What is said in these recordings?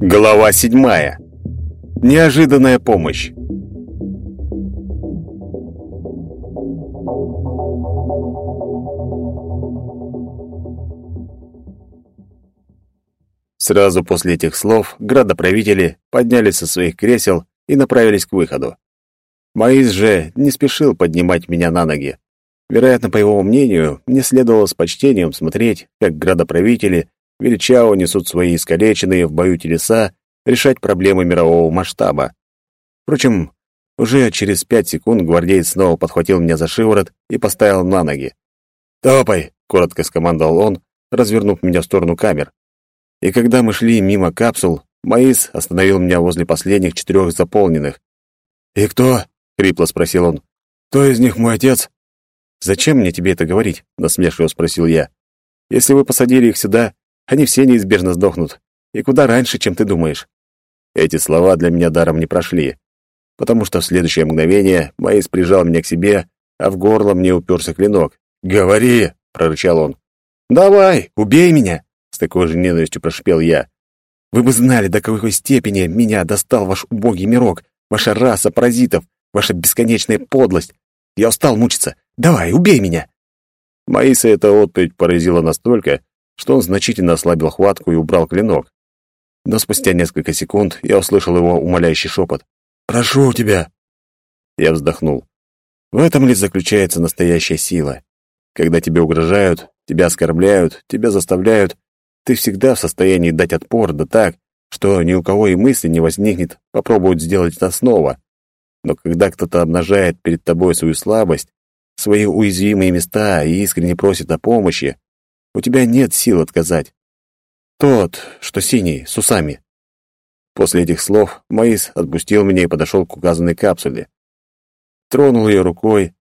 Глава седьмая. Неожиданная помощь. Сразу после этих слов градоправители поднялись со своих кресел и направились к выходу. Маис же не спешил поднимать меня на ноги. Вероятно, по его мнению, мне следовало с почтением смотреть, как градоправители величаво несут свои искалеченные в бою телеса решать проблемы мирового масштаба. Впрочем, уже через пять секунд гвардеец снова подхватил меня за шиворот и поставил на ноги. «Топай!» — коротко скомандовал он, развернув меня в сторону камер. И когда мы шли мимо капсул, Маис остановил меня возле последних четырех заполненных. «И кто?» — хрипло спросил он. «Кто из них мой отец?» «Зачем мне тебе это говорить?» — насмешливо спросил я. «Если вы посадили их сюда, они все неизбежно сдохнут. И куда раньше, чем ты думаешь». Эти слова для меня даром не прошли, потому что в следующее мгновение Маис прижал меня к себе, а в горло мне уперся клинок. «Говори!» — прорычал он. «Давай, убей меня!» — с такой же ненавистью прошипел я. «Вы бы знали, до какой степени меня достал ваш убогий мирок, ваша раса паразитов, ваша бесконечная подлость. Я устал мучиться. Давай, убей меня!» Маиса эта отповедь поразила настолько, что он значительно ослабил хватку и убрал клинок. Но спустя несколько секунд я услышал его умоляющий шепот. «Прошу тебя!» Я вздохнул. В этом ли заключается настоящая сила? Когда тебе угрожают, тебя оскорбляют, тебя заставляют, ты всегда в состоянии дать отпор, да так, что ни у кого и мысли не возникнет попробовать сделать это снова. Но когда кто-то обнажает перед тобой свою слабость, свои уязвимые места и искренне просит о помощи, у тебя нет сил отказать. Тот, что синий, с усами. После этих слов Маис отпустил меня и подошел к указанной капсуле. Тронул ее рукой.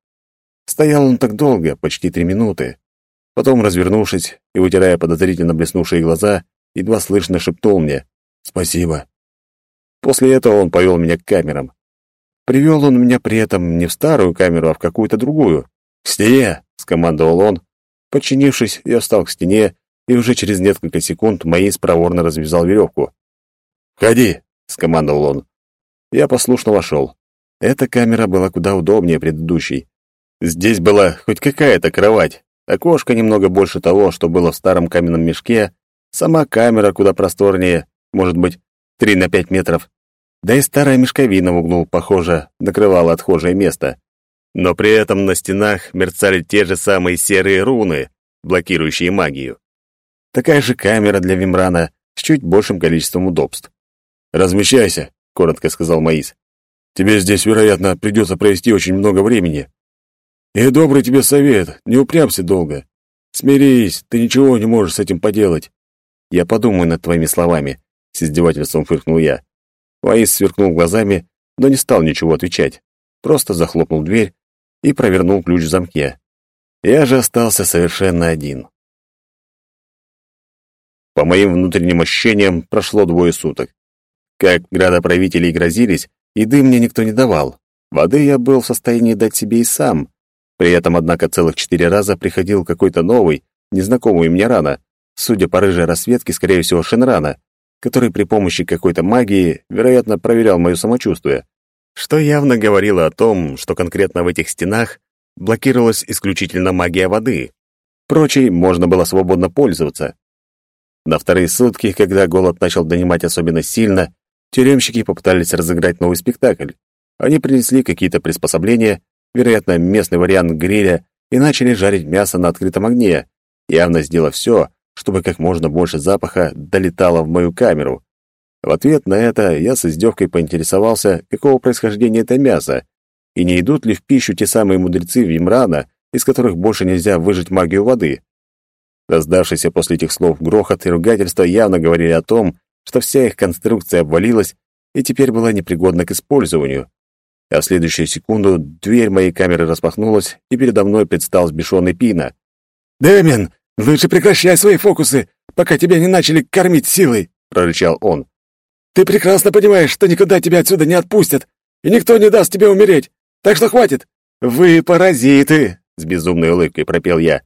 Стоял он так долго, почти три минуты. Потом, развернувшись и вытирая подозрительно блеснувшие глаза, едва слышно шепнул мне «Спасибо». После этого он повел меня к камерам. Привел он меня при этом не в старую камеру, а в какую-то другую. «К стене!» — скомандовал он. Подчинившись, я встал к стене, и уже через несколько секунд Маис проворно развязал веревку. «Входи!» — скомандовал он. Я послушно вошел. Эта камера была куда удобнее предыдущей. Здесь была хоть какая-то кровать, окошко немного больше того, что было в старом каменном мешке, сама камера куда просторнее, может быть, три на пять метров. Да и старая мешковина в углу, похоже, накрывала отхожее место. Но при этом на стенах мерцали те же самые серые руны, блокирующие магию. Такая же камера для Вимрана с чуть большим количеством удобств. «Размещайся», — коротко сказал Маис. «Тебе здесь, вероятно, придется провести очень много времени. И добрый тебе совет, не упрямься долго. Смирись, ты ничего не можешь с этим поделать. Я подумаю над твоими словами», — с издевательством фыркнул я. Маис сверкнул глазами, но не стал ничего отвечать. Просто захлопнул дверь и провернул ключ в замке. Я же остался совершенно один. По моим внутренним ощущениям, прошло двое суток. Как градоправители грозились, еды мне никто не давал. Воды я был в состоянии дать себе и сам. При этом, однако, целых четыре раза приходил какой-то новый, незнакомый мне рано, судя по рыжей расцветке, скорее всего, Шенрана, который при помощи какой-то магии, вероятно, проверял мое самочувствие, что явно говорило о том, что конкретно в этих стенах блокировалась исключительно магия воды. Прочей можно было свободно пользоваться. На вторые сутки, когда голод начал донимать особенно сильно, тюремщики попытались разыграть новый спектакль. Они принесли какие-то приспособления, вероятно, местный вариант гриля, и начали жарить мясо на открытом огне, явно сделав все, чтобы как можно больше запаха долетало в мою камеру. В ответ на это я с издевкой поинтересовался, какого происхождения это мясо, и не идут ли в пищу те самые мудрецы Вимрана, из которых больше нельзя выжать магию воды. Раздавшийся после этих слов грохот и ругательства явно говорили о том, что вся их конструкция обвалилась и теперь была непригодна к использованию. А в следующую секунду дверь моей камеры распахнулась, и передо мной предстал сбешенный Пина. «Дэмин, лучше прекращай свои фокусы, пока тебя не начали кормить силой!» — прорычал он. «Ты прекрасно понимаешь, что никуда тебя отсюда не отпустят, и никто не даст тебе умереть, так что хватит! «Вы паразиты!» — с безумной улыбкой пропел я.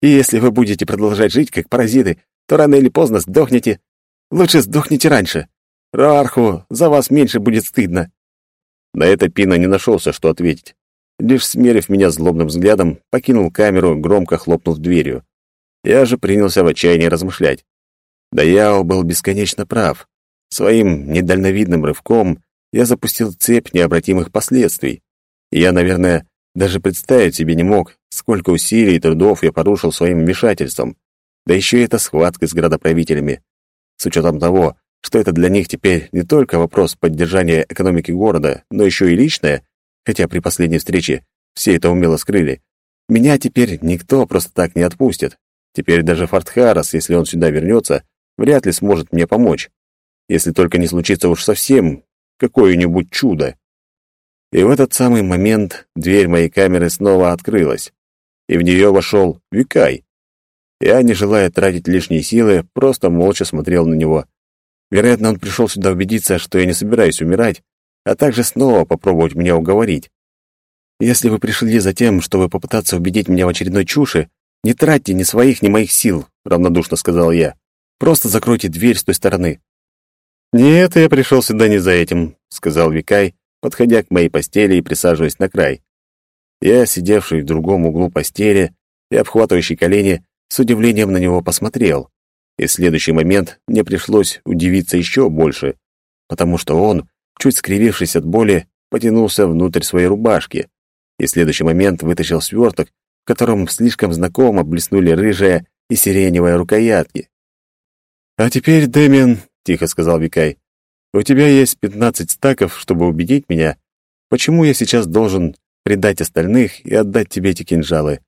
«И если вы будете продолжать жить как паразиты, то рано или поздно сдохнете. Лучше сдохните раньше. Рарху, за вас меньше будет стыдно». На это Пина не нашелся, что ответить. Лишь смерив меня злобным взглядом, покинул камеру, громко хлопнув дверью. Я же принялся в отчаянии размышлять. Даяо был бесконечно прав. Своим недальновидным рывком я запустил цепь необратимых последствий. И я, наверное, даже представить себе не мог, сколько усилий и трудов я порушил своим вмешательством. Да еще и эта схватка с градоправителями. С учетом того, что это для них теперь не только вопрос поддержания экономики города, но еще и личное, хотя при последней встрече все это умело скрыли, меня теперь никто просто так не отпустит. Теперь даже Фортхарас, если он сюда вернется, вряд ли сможет мне помочь. Если только не случится уж совсем какое-нибудь чудо. И в этот самый момент дверь моей камеры снова открылась, и в нее вошел Викай. Я, не желая тратить лишние силы, просто молча смотрел на него. Вероятно, он пришел сюда убедиться, что я не собираюсь умирать, а также снова попробовать меня уговорить. Если вы пришли за тем, чтобы попытаться убедить меня в очередной чуши, не тратьте ни своих, ни моих сил, равнодушно сказал я. Просто закройте дверь с той стороны. Нет, я пришел сюда не за этим, сказал Викай, подходя к моей постели и присаживаясь на край. Я, сидевший в другом углу постели и обхватывающий колени, с удивлением на него посмотрел. И в следующий момент мне пришлось удивиться еще больше, потому что он, чуть скривившись от боли, потянулся внутрь своей рубашки, и в следующий момент вытащил сверток, котором слишком знакомо блеснули рыжая и сиреневая рукоятки. «А теперь, Дэмиан», — тихо сказал Викай, — «у тебя есть пятнадцать стаков, чтобы убедить меня, почему я сейчас должен предать остальных и отдать тебе эти кинжалы.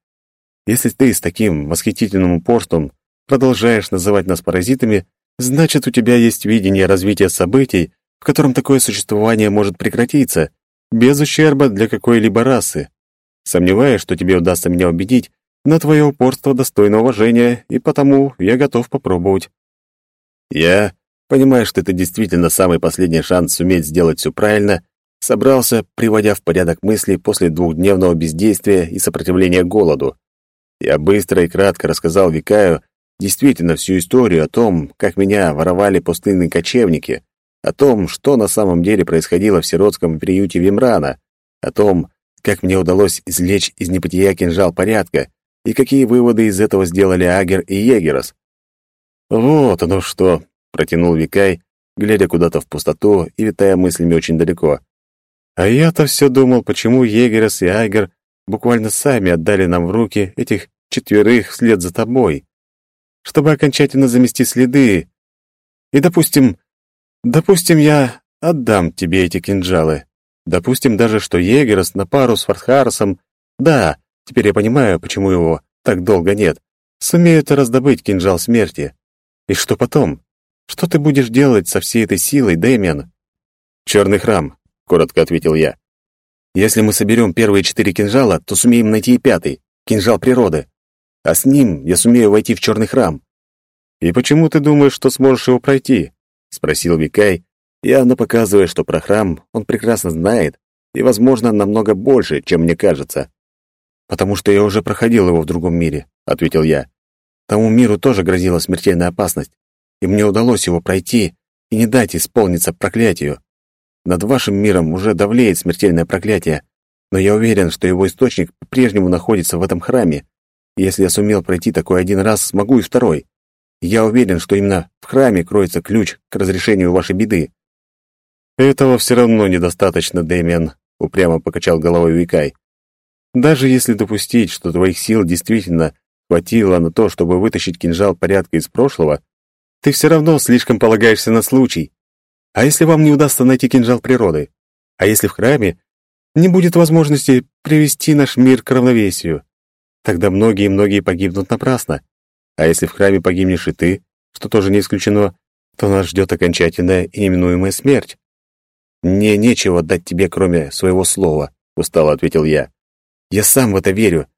Если ты с таким восхитительным упорством продолжаешь называть нас паразитами, значит, у тебя есть видение развития событий, в котором такое существование может прекратиться, без ущерба для какой-либо расы. Сомневаюсь, что тебе удастся меня убедить, но твое упорство достойно уважения, и потому я готов попробовать. Я, понимая, что это действительно самый последний шанс суметь сделать все правильно, собрался, приводя в порядок мысли после двухдневного бездействия и сопротивления голоду. Я быстро и кратко рассказал Викаю действительно всю историю о том, как меня воровали пустынные кочевники, о том, что на самом деле происходило в сиротском приюте Вимрана, о том, как мне удалось извлечь из небытия кинжал порядка и какие выводы из этого сделали Агер и Егерос. «Вот оно что!» — протянул Викай, глядя куда-то в пустоту и витая мыслями очень далеко. «А я-то все думал, почему Егерос и Агер буквально сами отдали нам в руки этих четверых вслед за тобой, чтобы окончательно замести следы. И, допустим, допустим, я отдам тебе эти кинжалы. Допустим даже, что Егерос на пару с Фартхарсом, да, теперь я понимаю, почему его так долго нет, сумеют раздобыть кинжал смерти. И что потом? Что ты будешь делать со всей этой силой, Дэмиан? Черный храм, коротко ответил я. Если мы соберем первые четыре кинжала, то сумеем найти и пятый — кинжал природы. А с ним я сумею войти в черный храм. «И почему ты думаешь, что сможешь его пройти?» — спросил Викай, явно показывая, что про храм он прекрасно знает и, возможно, намного больше, чем мне кажется. «Потому что я уже проходил его в другом мире», — ответил я. «Тому миру тоже грозила смертельная опасность, и мне удалось его пройти и не дать исполниться проклятию. Над вашим миром уже давлеет смертельное проклятие, но я уверен, что его источник по-прежнему находится в этом храме. Если я сумел пройти такой один раз, смогу и второй. Я уверен, что именно в храме кроется ключ к разрешению вашей беды. Этого все равно недостаточно, Дэмиан, упрямо покачал головой Викай. Даже если допустить, что твоих сил действительно хватило на то, чтобы вытащить кинжал порядка из прошлого, ты все равно слишком полагаешься на случай. А если вам не удастся найти кинжал природы? А если в храме не будет возможности привести наш мир к равновесию? Тогда многие-многие погибнут напрасно. А если в храме погибнешь и ты, что тоже не исключено, то нас ждет окончательная и неминуемая смерть. «Мне нечего дать тебе, кроме своего слова», — устало ответил я. «Я сам в это верю.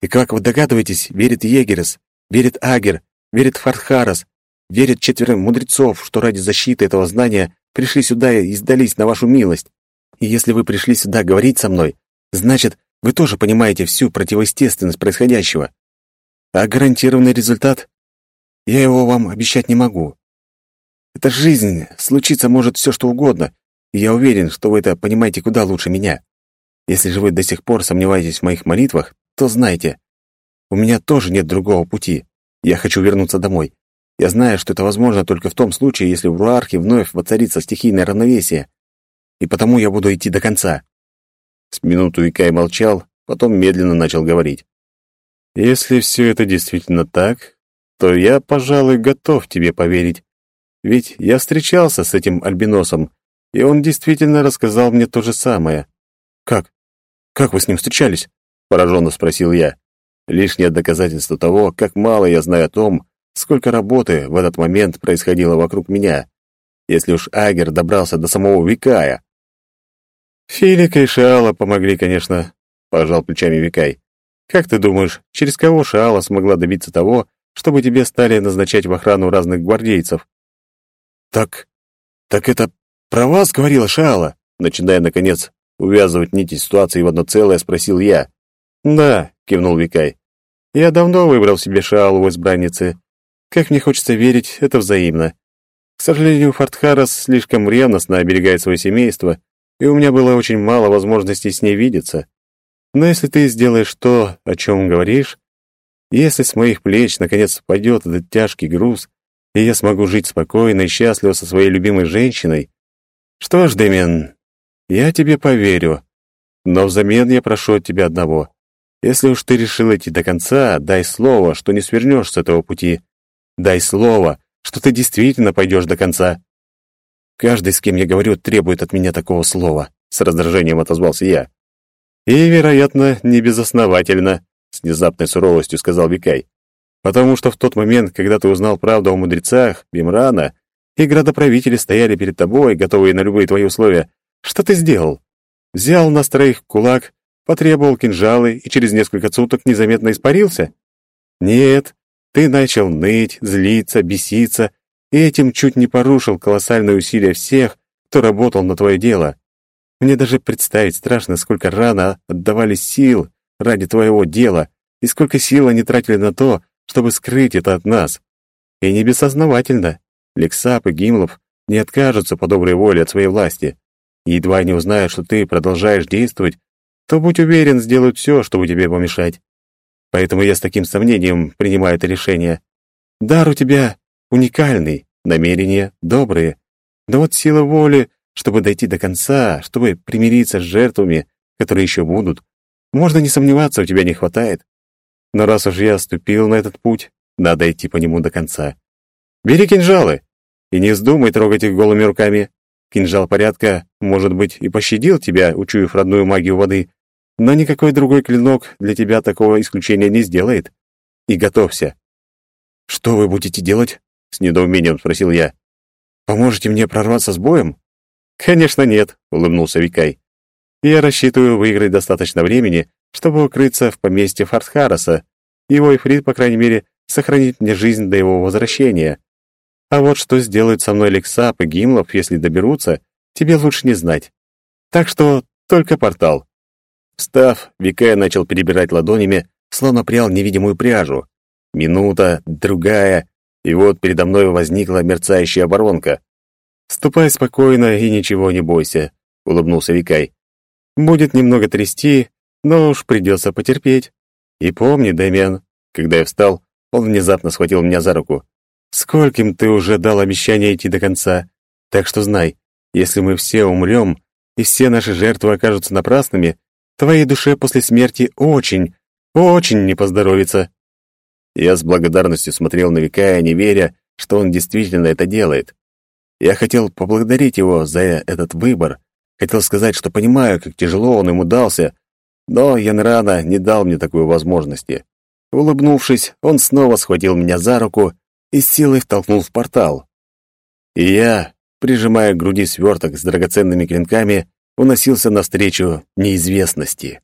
И как вы догадываетесь, верит Егерес, верит Агер, верит Фархарас, верят четверо мудрецов, что ради защиты этого знания пришли сюда и сдались на вашу милость. И если вы пришли сюда говорить со мной, значит, вы тоже понимаете всю противоестественность происходящего. А гарантированный результат? Я его вам обещать не могу. Это жизнь, случиться может все что угодно, я уверен, что вы это понимаете куда лучше меня. Если же вы до сих пор сомневаетесь в моих молитвах, то знайте, у меня тоже нет другого пути. Я хочу вернуться домой. Я знаю, что это возможно только в том случае, если в Руархе вновь воцарится стихийное равновесие. И потому я буду идти до конца. С минуту Икай молчал, потом медленно начал говорить. Если все это действительно так, то я, пожалуй, готов тебе поверить. Ведь я встречался с этим альбиносом, и он действительно рассказал мне то же самое. Как? Как вы с ним встречались? пораженно спросил я. Лишнее доказательство того, как мало я знаю о том, сколько работы в этот момент происходило вокруг меня, если уж Агер добрался до самого Викая. Филика и Шаала помогли, конечно, пожал плечами Викай. Как ты думаешь, через кого Шаала смогла добиться того, чтобы тебе стали назначать в охрану разных гвардейцев? Так, так это про вас говорила Шаала, начиная наконец увязывать нити ситуации в одно целое, спросил я. Да, кивнул Викай. Я давно выбрал себе Шаалу в избраннице. Как мне хочется верить, это взаимно. К сожалению, Фортхарас слишком ревностно оберегает свое семейство, и у меня было очень мало возможностей с ней видеться. Но если ты сделаешь то, о чем говоришь, если с моих плеч наконец пойдет этот тяжкий груз, и я смогу жить спокойно и счастливо со своей любимой женщиной, что ж, Дэмиан, я тебе поверю, но взамен я прошу от тебя одного. Если уж ты решил идти до конца, дай слово, что не свернешь с этого пути. Дай слово, что ты действительно пойдешь до конца. Каждый, с кем я говорю, требует от меня такого слова, с раздражением отозвался я. И, вероятно, не безосновательно, с внезапной суровостью сказал Викай. Потому что в тот момент, когда ты узнал правду о мудрецах, Бимрана, и градоправители стояли перед тобой, готовые на любые твои условия, что ты сделал? Взял нас троих кулак, потребовал кинжалы и через несколько суток незаметно испарился? Нет, ты начал ныть, злиться, беситься, и этим чуть не порушил колоссальные усилия всех, кто работал на твое дело. Мне даже представить страшно, сколько рано отдавали сил ради твоего дела, и сколько сил они тратили на то, чтобы скрыть это от нас. И не бессознавательно. Лексап и Гимлов не откажутся по доброй воле от своей власти. И едва не узнают, что ты продолжаешь действовать, то будь уверен, сделают все, чтобы тебе помешать. Поэтому я с таким сомнением принимаю это решение. Дар у тебя уникальный, намерения добрые. Но вот сила воли, чтобы дойти до конца, чтобы примириться с жертвами, которые еще будут, можно не сомневаться, у тебя не хватает. Но раз уж я ступил на этот путь, надо идти по нему до конца. Бери кинжалы и не вздумай трогать их голыми руками. Кинжал порядка, может быть, и пощадил тебя, учуяв родную магию воды, но никакой другой клинок для тебя такого исключения не сделает. И готовься. Что вы будете делать? С недоумением спросил я. Поможете мне прорваться с боем? Конечно, нет, улыбнулся Викай. Я рассчитываю выиграть достаточно времени, чтобы укрыться в поместье Фартхараса. Его эфрит, по крайней мере, сохранит мне жизнь до его возвращения. А вот что сделают со мной Лексап и Гимлов, если доберутся, тебе лучше не знать. Так что только портал. Встав, Викая начал перебирать ладонями, словно прял невидимую пряжу. Минута, другая, и вот передо мной возникла мерцающая оборонка. «Ступай спокойно и ничего не бойся», — улыбнулся Викай. «Будет немного трясти, но уж придется потерпеть. И помни, Дэмиан, когда я встал, он внезапно схватил меня за руку. Скольким ты уже дал обещание идти до конца, так что знай, если мы все умрем, и все наши жертвы окажутся напрасными, Твоей душе после смерти очень, очень не поздоровится». Я с благодарностью смотрел на Викая, не веря, что он действительно это делает. Я хотел поблагодарить его за этот выбор, хотел сказать, что понимаю, как тяжело он ему дался, но Янрана не дал мне такой возможности. Улыбнувшись, он снова схватил меня за руку и силой втолкнул в портал. И я, прижимая к груди сверток с драгоценными клинками, уносился навстречу неизвестности.